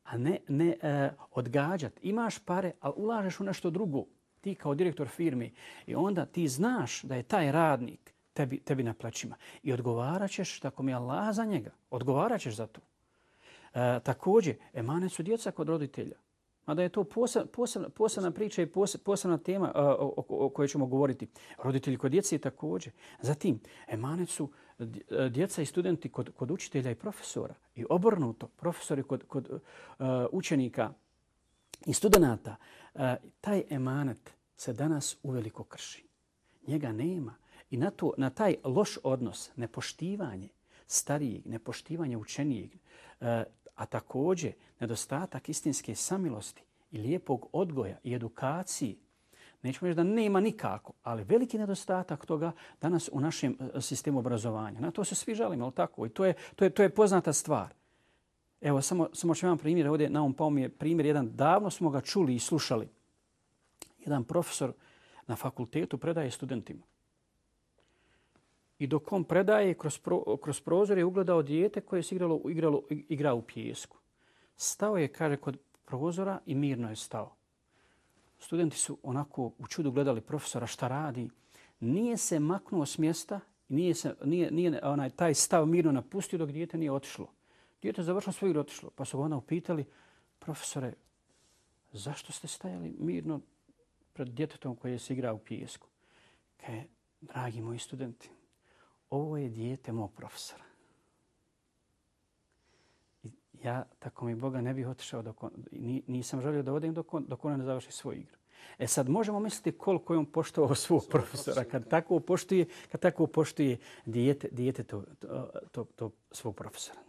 A ne, ne eh, uh, odgađati. Imaš pare, ali ulažeš u nešto drugo. Ti kao direktor firme. I onda ti znaš da je taj radnik tebi, tebi na plaćima. I odgovarat ćeš, tako mi je Allah za njega, odgovarat ćeš za to. E, također, emanet su djeca kod roditelja. Mada je to posebna, posebna, posebna priča i posebna tema a, o, o, o kojoj ćemo govoriti. Roditelji kod djece također. Zatim, emanet su e, djeca i studenti kod, kod učitelja i profesora. I obrnuto, profesori kod, kod uh, učenika i studenta. Uh, taj emanet se danas uveliko krši. Njega nema. I na, to, na taj loš odnos, nepoštivanje starijeg, nepoštivanje učenijeg, a također nedostatak istinske samilosti i lijepog odgoja i edukaciji. nećemo reći da nema nikako, ali veliki nedostatak toga danas u našem e, sistemu obrazovanja. Na to se svi žalimo, ali tako? I to je, to je, to je poznata stvar. Evo, samo, samo ću vam primjer, ovdje na ovom pa je primjer jedan, davno smo ga čuli i slušali. Jedan profesor na fakultetu predaje studentima. I dok on predaje, kroz, pro, kroz prozor je ugledao dijete koje se igralo, igralo, igra u pijesku. Stao je, kaže, kod prozora i mirno je stao. Studenti su onako u čudu gledali profesora šta radi. Nije se maknuo s mjesta, nije, se, nije, nije onaj, taj stav mirno napustio dok dijete nije otišlo. Dijete završilo svoju igru otišlo. Pa su ga ona upitali, profesore, zašto ste stajali mirno pred djetetom koje se igra u pijesku? Kaj, dragi moji studenti, ovo je dijete mog profesora. I ja, tako mi Boga, ne bih otišao dok on, nisam želio da odem dok on, dok on ne završi svoj igru. E sad možemo misliti koliko je on poštovao svog profesora kad tako poštuje, kad tako poštuje dijete, dijete to, to, to, to svog profesora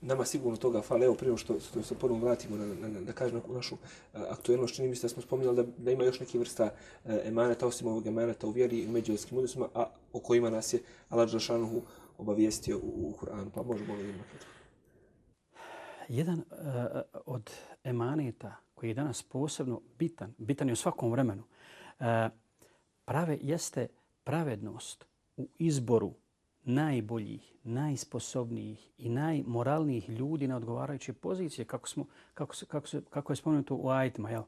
nama sigurno toga fale. Evo prije što, što se ponovno vratimo na, na, na, na kažem, na našu uh, aktuelnost, čini mi se da smo spominjali da, da ima još neki vrsta e, emaneta, osim ovog emaneta u vjeri i međuljskim odnosima, a o kojima nas je Allah Đelšanuhu obavijestio u, u Kur'anu. Pa možemo li imati? Jedan uh, od emaneta koji je danas posebno bitan, bitan je u svakom vremenu, uh, prave jeste pravednost u izboru najboljih, najsposobnijih i najmoralnijih ljudi na odgovarajuće pozicije, kako, smo, kako, se, kako, se, kako je spomenuto u ajitima, jel?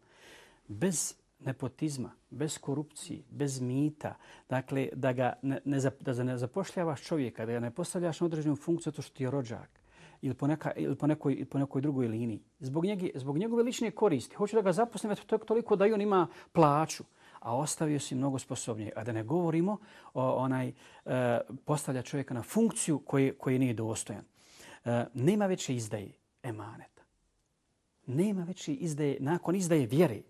bez nepotizma, bez korupcije, bez mita, dakle da ga ne, ne, da ne zapošljavaš čovjeka, da ga ne postavljaš na određenu funkciju to što ti je rođak ili po, neka, ili po, nekoj, ili po nekoj drugoj liniji. Zbog, njegi, zbog njegove lične koristi. Hoću da ga zaposlim, to je toliko da i on ima plaću a ostavio si mnogo sposobnije. A da ne govorimo o onaj e, postavlja čovjeka na funkciju koji, koji nije dostojan. E, nema veće izdaje emaneta. Nema veće izdaje, nakon izdaje vjere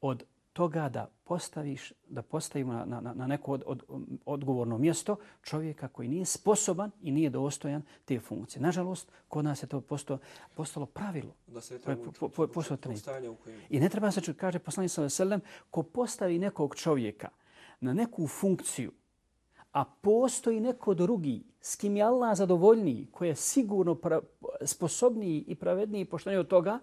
od toga da postaviš, da postavimo na, na, na neko od, od, odgovorno mjesto čovjeka koji nije sposoban i nije dostojan te funkcije. Nažalost, kod nas je to posto, postalo pravilo. Da se treba po, po, po, u kojem... I ne treba se čuti, kaže poslanik sallallahu ko postavi nekog čovjeka na neku funkciju, a postoji neko drugi s kim je Allah zadovoljniji, koji je sigurno pra, sposobniji i pravedniji pošteniji od toga,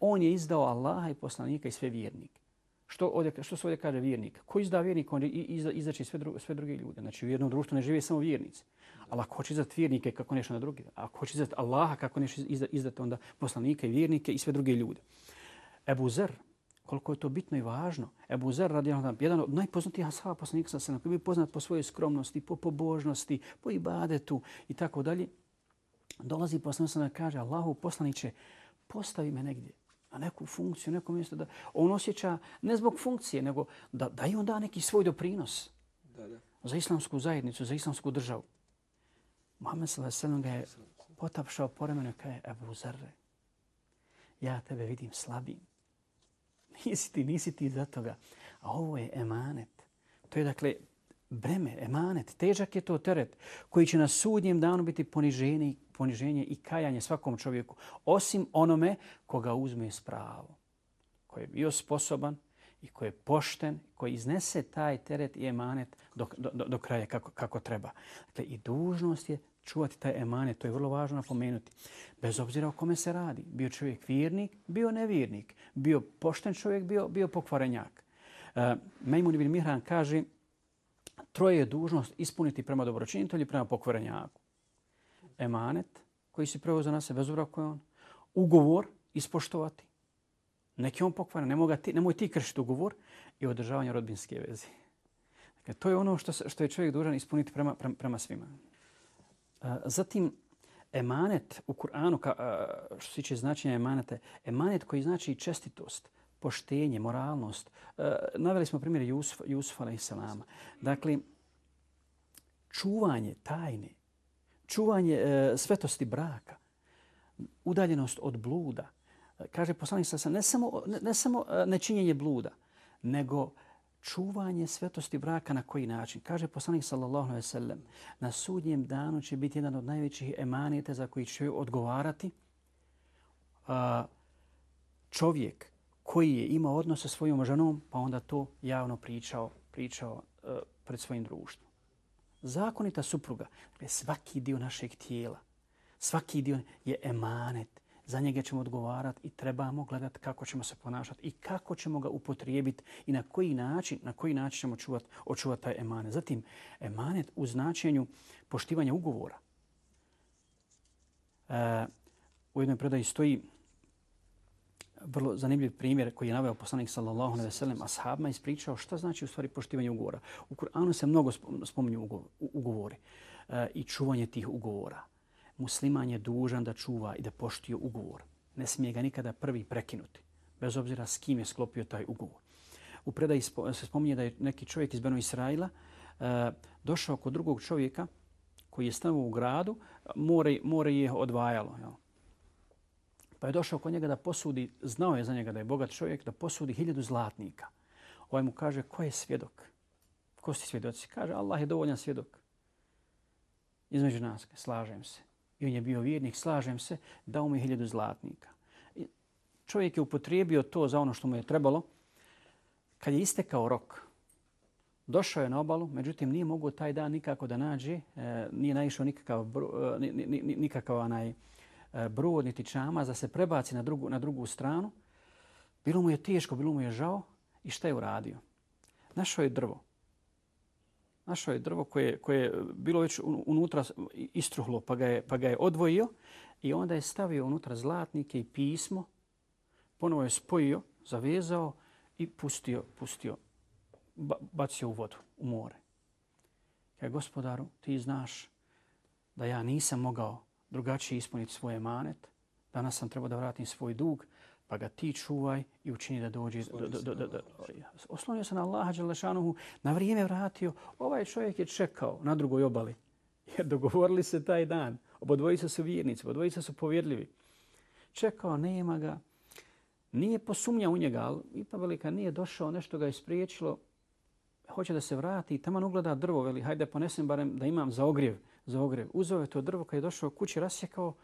on je izdao Allaha i poslanika i sve vjernike. Što, ovdje, što se ovdje kaže vjernik? Ko izda vjernik, on izda, izdaći sve, dru, sve druge ljude. Znači u jednom društvu ne žive samo vjernici. Ali ako hoće izdati vjernike, kako nešto na drugi. Ako hoće izdati Allaha, kako nešto izdati, izdati onda poslanika i vjernike i sve druge ljude. Ebu Zer, koliko je to bitno i važno. Ebu Zer, radi jedan od najpoznatijih ashaba poslanika sa selam, koji je poznat po svojoj skromnosti, po pobožnosti, po ibadetu i tako dalje. Dolazi poslanik sa kaže Allahu poslaniće, postavi me negdje na neku funkciju, neko mjesto da on osjeća ne zbog funkcije, nego da, da i on da neki svoj doprinos da, da. za islamsku zajednicu, za islamsku državu. Muhammed s.a.v. ga je potapšao po remenu i kaže, Ebu Zarre, ja tebe vidim slabim. Nisi ti, nisi ti za toga. A ovo je emanet. To je dakle breme, emanet, težak je to teret koji će na sudnjem danu biti poniženje, poniženje i kajanje svakom čovjeku, osim onome koga uzme s pravo, koji je bio sposoban i koji je pošten, koji iznese taj teret i emanet do, do, do kraja kako, kako treba. Dakle, i dužnost je čuvati taj emanet, to je vrlo važno napomenuti. Bez obzira o kome se radi, bio čovjek vjernik, bio nevjernik, bio pošten čovjek, bio, bio pokvarenjak. E, uh, Mejmun ibn Mihran kaže, troje je dužnost ispuniti prema dobročinitelju prema pokvarenjaku. Emanet koji si preuzeo na sebe, bez obzira je on. Ugovor ispoštovati. Neki on pokvaren, nemoj, ti, nemoj ti kršiti ugovor i održavanje rodbinske veze. Dakle, to je ono što, se, što je čovjek dužan ispuniti prema, prema, prema svima. Zatim, emanet u Kur'anu, ka, što se tiče značenja emanete, emanet koji znači čestitost, poštenje, moralnost. E, naveli smo primjer Jusuf, Jusufa a.s. Dakle, čuvanje tajne, čuvanje e, svetosti braka, udaljenost od bluda. Kaže poslanik sa ne samo, ne, ne samo e, nečinjenje bluda, nego čuvanje svetosti braka na koji način. Kaže poslanik sallallahu alejhi ve sellem, na sudnjem danu će biti jedan od najvećih emaneta za koji će odgovarati a, čovjek koji je imao odnos sa svojom ženom, pa onda to javno pričao, pričao e, pred svojim društvom. Zakonita supruga, dakle svaki dio našeg tijela, svaki dio je emanet. Za njega ćemo odgovarati i trebamo gledati kako ćemo se ponašati i kako ćemo ga upotrijebiti i na koji način, na koji način ćemo čuvati, očuvati taj emanet. Zatim, emanet u značenju poštivanja ugovora. E, u jednoj predaji stoji vrlo zanimljiv primjer koji je naveo poslanik sallallahu alejhi ve sellem ashabima ispričao šta znači u stvari poštivanje ugovora. U Kur'anu se mnogo spominju ugovori e, i čuvanje tih ugovora. Musliman je dužan da čuva i da poštuje ugovor. Ne smije ga nikada prvi prekinuti, bez obzira s kim je sklopio taj ugovor. U predaji se spominje da je neki čovjek iz Beno Israila e, došao kod drugog čovjeka koji je stanovao u gradu, more, more je odvajalo. Jel? Pa je došao kod njega da posudi, znao je za njega da je bogat čovjek, da posudi hiljadu zlatnika. Ovaj mu kaže, ko je svjedok? Ko si svjedoci? Kaže, Allah je dovoljan svjedok. Između nas, slažem se. I on je bio vjernik, slažem se, dao mu je hiljadu zlatnika. I čovjek je upotrijebio to za ono što mu je trebalo. Kad je istekao rok, došao je na obalu, međutim nije mogao taj dan nikako da nađe, e, nije naišao nikakav, e, nikakav onaj, E, E, brod niti čama da se prebaci na drugu, na drugu stranu. Bilo mu je teško, bilo mu je žao i šta je uradio? Našao je drvo Našao je drvo koje, koje je bilo već unutra istruhlo, pa ga, je, pa ga je odvojio i onda je stavio unutra zlatnike i pismo, ponovo je spojio, zavezao i pustio, pustio, bacio u vodu, u more. Kaj gospodaru, ti znaš da ja nisam mogao drugačije ispuniti svoje manet, danas sam trebao da vratim svoj dug, pa ga ti čuvaj i učini da dođe. Do, do, do, do, do. Oslonio se na Allaha Đelešanuhu, na vrijeme vratio. Ovaj čovjek je čekao na drugoj obali. Jer dogovorili se taj dan. Obodvojica su vjernici, obodvojica su povjerljivi. Čekao, nema ga. Nije posumnjao u njega, ali ipak velika nije došao, nešto ga je spriječilo. Hoće da se vrati i tamo ugleda drvo, veli, hajde ponesem barem da imam za ogrjev. Za ogrev. Uzeo je to drvo kad je došao kući, rasjekao,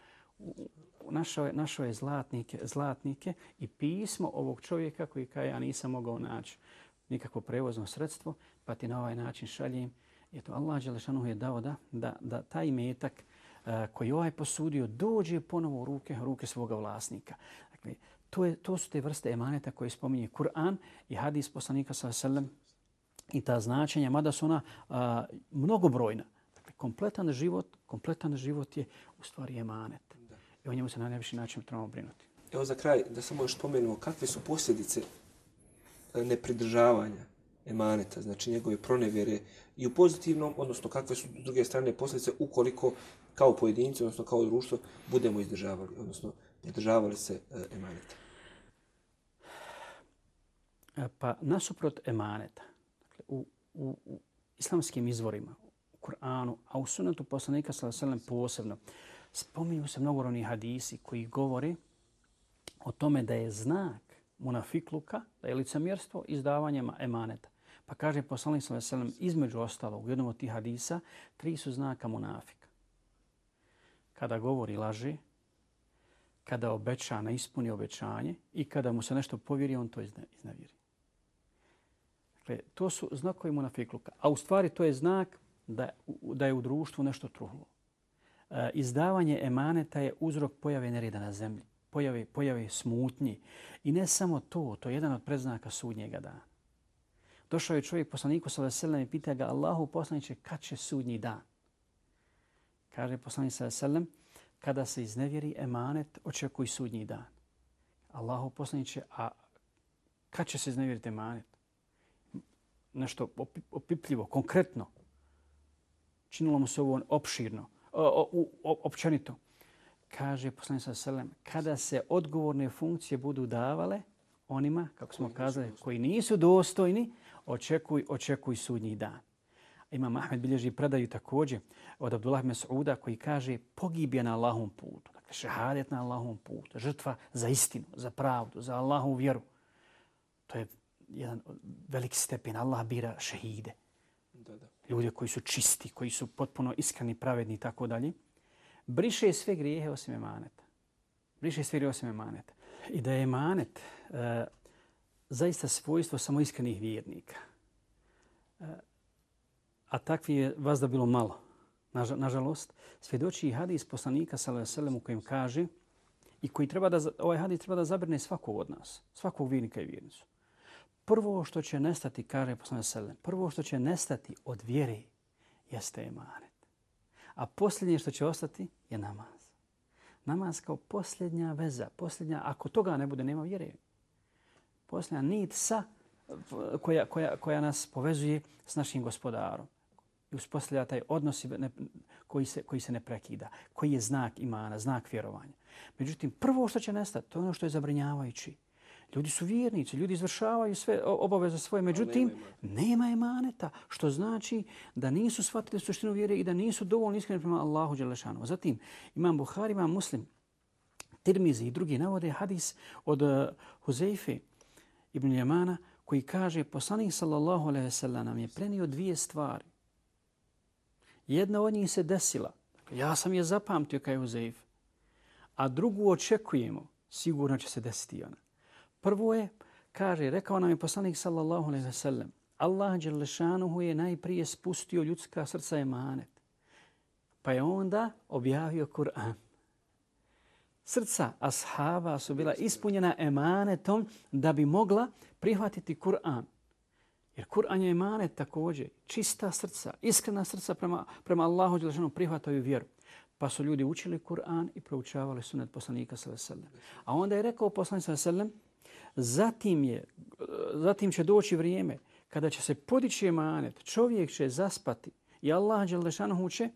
našao je, našao je zlatnike, zlatnike i pismo ovog čovjeka koji kaže ja nisam mogao naći nikakvo prevozno sredstvo, pa ti na ovaj način šaljem. I to Allah Đelešanu je dao da, da, da taj metak uh, koji ovaj posudio dođe ponovo u ruke, ruke svoga vlasnika. Dakle, to, je, to su te vrste emaneta koje spominje Kur'an i hadis poslanika sa sallam i ta značenja, mada su ona a, mnogobrojna. Dakle, kompletan život, kompletan život je u stvari emanet i o njemu se na najviši način trebamo brinuti. Evo za kraj, da samo još spomenuo, kakve su posljedice e, nepridržavanja emaneta, znači njegove pronevjere i u pozitivnom, odnosno kakve su s druge strane posljedice ukoliko kao pojedinci, odnosno kao društvo, budemo izdržavali, odnosno pridržavali se e, emaneta. E, pa nasuprot emaneta, dakle, u, u, u islamskim izvorima, Kur'anu, a u sunetu poslanika s.a.v. posebno, spominju se mnogorovni hadisi koji govore o tome da je znak munafikluka, da je licemjerstvo izdavanjama emaneta. Pa kaže poslanik sallallahu alejhi ve sellem između ostalog u jednom od tih hadisa tri su znaka munafika. Kada govori laži, kada obeća ne ispuni obećanje i kada mu se nešto povjeri, on to iznavjeri. Dakle, to su znakovi munafikluka. A u stvari to je znak da, da je u društvu nešto truhlo. E, izdavanje emaneta je uzrok pojave nereda na zemlji, pojave, pojave smutnji. I ne samo to, to je jedan od predznaka sudnjega dana. Došao je čovjek poslaniku sa veselem i pita ga Allahu poslaniće kad će sudnji dan? Kaže poslanik sa veselem, kada se iznevjeri emanet, očekuj sudnji dan. Allahu poslaniće, a kad će se iznevjeriti emanet? Nešto opipljivo, konkretno. Činilo mu se ovo opširno općenito. Kaže poslanik sa selem, kada se odgovorne funkcije budu davale onima, kako smo kazali, koji nisu dostojni, očekuj, očekuj sudnji dan. Imam Ahmed bilježi predaju također od Abdullah Mas'uda koji kaže pogibje na Allahom putu. Dakle, šehadet na Allahom putu. Žrtva za istinu, za pravdu, za Allahom vjeru. To je jedan veliki stepen. Allah bira šehide ljude koji su čisti, koji su potpuno iskreni, pravedni i tako dalje, briše sve grijehe osim emaneta. Briše sve grijehe osim emaneta. I da je emanet e, zaista svojstvo samo iskrenih vjernika. E, a takvi je vas da bilo malo. Nažalost, svjedoči i hadis poslanika sallallahu u kojem kaže i koji treba da, ovaj hadis treba da zabrne svakog od nas, svakog vjernika i vjernicu prvo što će nestati, kaže poslanik sallam, prvo što će nestati od vjere jeste emanet. A posljednje što će ostati je namaz. Namaz kao posljednja veza, posljednja, ako toga ne bude, nema vjere. Posljednja nit sa koja, koja, koja nas povezuje s našim gospodarom. I uspostavlja taj odnos koji se, koji se ne prekida, koji je znak imana, znak vjerovanja. Međutim, prvo što će nestati, to je ono što je zabrinjavajući. Ljudi su vjernici, ljudi izvršavaju sve obaveze svoje, međutim, nema emaneta, što znači da nisu shvatili suštinu vjere i da nisu dovoljno iskreni prema Allahu Đelešanu. Zatim, imam Buhari, imam Muslim, Tirmizi i drugi navode hadis od uh, Huzeife ibn Jamana koji kaže poslanik sallallahu alaihi sallam nam je prenio dvije stvari. Jedna od njih se desila. Ja sam je zapamtio kaj Huzeif. A drugu očekujemo. Sigurno će se desiti ona. Prvo je, kaže, rekao nam je poslanik sallallahu alaihi wa sallam, Allah Đelešanuhu je najprije spustio ljudska srca emanet. Pa je onda objavio Kur'an. Srca ashaba su bila ispunjena emanetom da bi mogla prihvatiti Kur'an. Jer Kur'an je emanet također. Čista srca, iskrena srca prema, prema Allahu Đelešanu prihvataju vjeru. Pa su ljudi učili Kur'an i proučavali sunet poslanika sallallahu A onda je rekao poslanik sallallahu zatim je zatim će doći vrijeme kada će se podići emanet, čovjek će zaspati i Allah Đelešanu će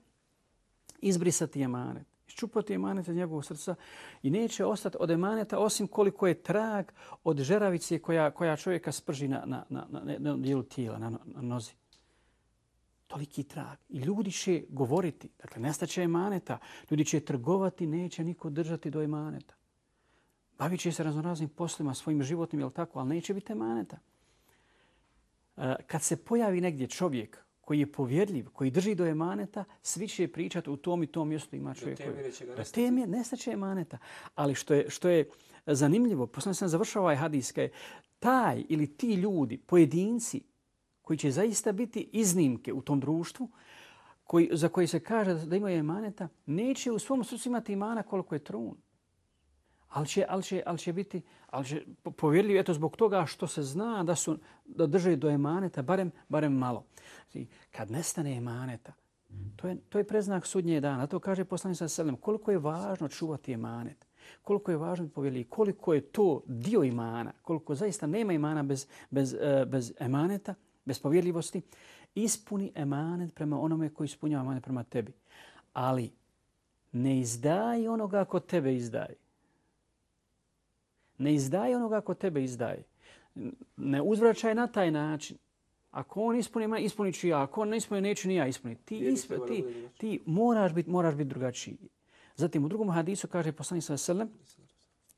izbrisati emanet iščupati emanet iz njegovog srca i neće ostati od emaneta osim koliko je trag od žeravice koja, koja čovjeka sprži na, na, na, na, na dijelu tijela, na, na nozi. Toliki trag. I ljudi će govoriti, dakle, nestaće emaneta, ljudi će trgovati, neće niko držati do emaneta. Bavit će se raznoraznim poslima, svojim životnim, jel tako, ali neće biti emaneta. E, kad se pojavi negdje čovjek koji je povjedljiv, koji drži do emaneta, svi će pričati u tom i tom mjestu ima čovjek. Do te mjere nestaće emaneta. Ali što je, što je zanimljivo, posle sam završao ovaj hadiske, taj ili ti ljudi, pojedinci, koji će zaista biti iznimke u tom društvu, koji, za koji se kaže da imaju emaneta, neće u svom srcu imati imana koliko je trun ali će, ali će, ali će biti ali će povjerljiv eto zbog toga što se zna da su da drže do emaneta barem barem malo. Znači, kad nestane emaneta, to je to je preznak sudnje dana. To kaže poslanik sa selam koliko je važno čuvati emanet. Koliko je važno povjerljiv, koliko je to dio imana, koliko zaista nema imana bez, bez, e, bez emaneta, bez povjerljivosti. Ispuni emanet prema onome koji ispunjava emanet prema tebi. Ali ne izdaj onoga ko tebe izdaje. Ne izdaje onoga ko tebe izdaje. Ne uzvraćaj na taj način. Ako on ispuni, ispunit ću ja. Ako on ne ispuni, neću ni ja ispuniti. Ti, isp, ti, ti moraš biti moraš bit drugačiji. Zatim u drugom hadisu kaže poslanik sa selem,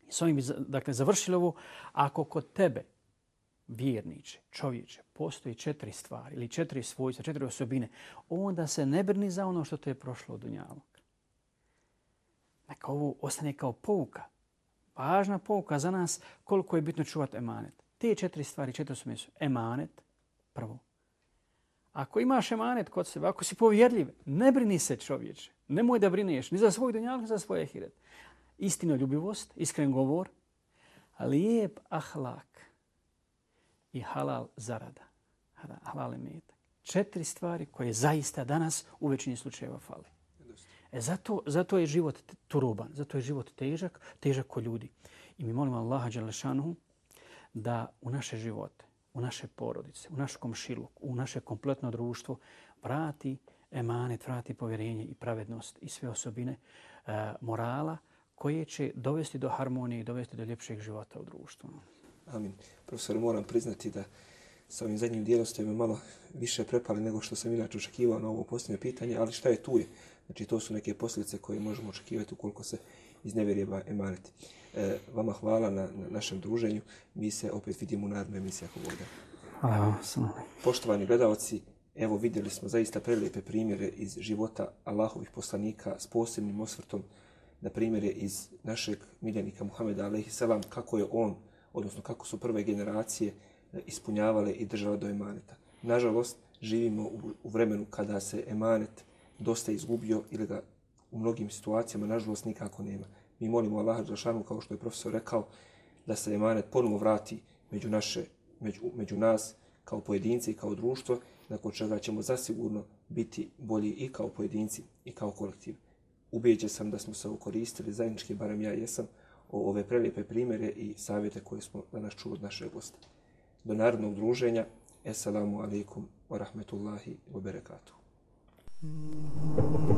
s ovim bi dakle, završili ovo, ako kod tebe, vjerniče, čovječe, postoji četiri stvari ili četiri svojstva, četiri osobine, onda se ne brni za ono što te je prošlo od unjavog. Neka ovo ostane kao pouka važna pouka za nas koliko je bitno čuvati emanet. Te četiri stvari, četiri su mjesto. Emanet, prvo. Ako imaš emanet kod sebe, ako si povjerljiv, ne brini se čovječe. Nemoj da brineš ni za svoj dunjalk, ni za svoj ahiret. Istina ljubivost, iskren govor, lijep ahlak i halal zarada. Halal emetak. Četiri stvari koje zaista danas u većini slučajeva fali. E zato, zato je život turuban, zato je život težak, težak ko ljudi. I mi molimo Allaha Đalešanuhu da u naše živote, u naše porodice, u naš komšiluk, u naše kompletno društvo vrati emanet, vrati povjerenje i pravednost i sve osobine e, morala koje će dovesti do harmonije i dovesti do ljepšeg života u društvu. Amin. Profesor, moram priznati da sa ovim zadnjim dijelom ste me malo više prepali nego što sam inače očekivao na ovo posljednje pitanje, ali šta je tu je? Znači, to su neke posljedice koje možemo očekivati ukoliko se iznevjeri emaneti. E, vama hvala na, na našem druženju. Mi se opet vidimo u narednoj emisiji ako bude. Hvala Poštovani gledalci, evo vidjeli smo zaista prelijepe primjere iz života Allahovih poslanika s posebnim osvrtom na primjere iz našeg miljenika Muhameda alaihi salam, kako je on, odnosno kako su prve generacije ispunjavale i držale do emaneta. Nažalost, živimo u, u vremenu kada se emanet dosta izgubio ili ga u mnogim situacijama, nažalost, nikako nema. Mi molimo Allaha Đelšanu, kao što je profesor rekao, da se emanet ponovo vrati među, naše, među, među nas kao pojedinci i kao društvo, nakon čega ćemo zasigurno biti bolji i kao pojedinci i kao kolektiv. Ubijeđen sam da smo se okoristili, zajednički, barem ja jesam, o ove prelijepe primere i savjete koje smo danas čuli od našeg gosta. Do narodnog druženja. Esselamu alaikum wa rahmetullahi wa barakatuh. 嗯。